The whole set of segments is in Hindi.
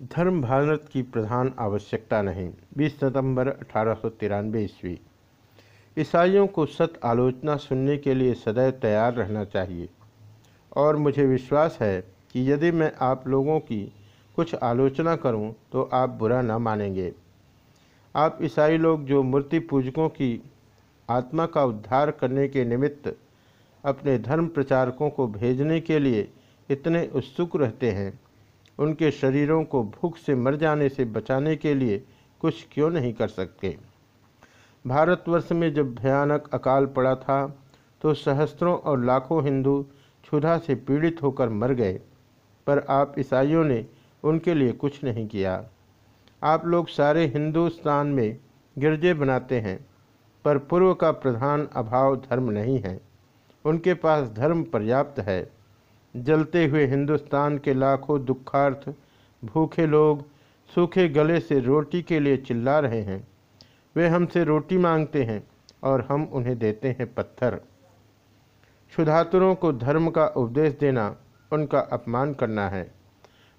धर्म भारत की प्रधान आवश्यकता नहीं। 20 सितंबर अठारह ईस्वी। ईसाइयों को सत आलोचना सुनने के लिए सदैव तैयार रहना चाहिए। और मुझे विश्वास है कि यदि मैं आप लोगों की कुछ आलोचना करूँ तो आप बुरा ना मानेंगे। आप ईसाई लोग जो मूर्ति पूजकों की आत्मा का उद्धार करने के निमित्त अपने धर्म प्रचारकों को भेजने के लिए इतने उत्सुक रहते हैं उनके शरीरों को भूख से मर जाने से बचाने के लिए कुछ क्यों नहीं कर सकते? भारतवर्ष में जब भयानक अकाल पड़ा था तो सहस्त्रों और लाखों हिंदू क्षुधा से पीड़ित होकर मर गए, पर आप ईसाइयों ने उनके लिए कुछ नहीं किया। आप लोग सारे हिंदुस्तान में गिरजे बनाते हैं, पर पूर्व का प्रधान अभाव धर्म नहीं है। उनके पास धर्म पर्याप्त है। जलते हुए हिंदुस्तान के लाखों दुखार्थ, भूखे लोग सूखे गले से रोटी के लिए चिल्ला रहे हैं। वे हमसे रोटी मांगते हैं और हम उन्हें देते हैं पत्थर। क्षुधातुरों को धर्म का उपदेश देना उनका अपमान करना है।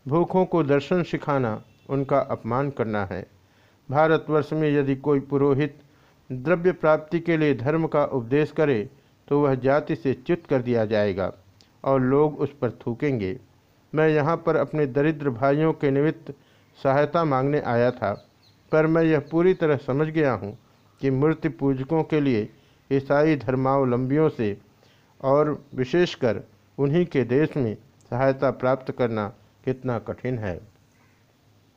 भूखों को दर्शन सिखाना उनका अपमान करना है। भारतवर्ष में यदि कोई पुरोहित द्रव्य प्राप्ति के लिए धर्म का उपदेश करे तो वह जाति से च्युत कर दिया जाएगा। और लोग उस पर थूकेंगे। मैं यहाँ पर अपने दरिद्र भाइयों के निमित्त सहायता मांगने आया था, पर मैं यह पूरी तरह समझ गया हूँ कि मूर्ति पूजकों के लिए ईसाई धर्मावलंबियों से और विशेषकर उन्हीं के देश में सहायता प्राप्त करना कितना कठिन है।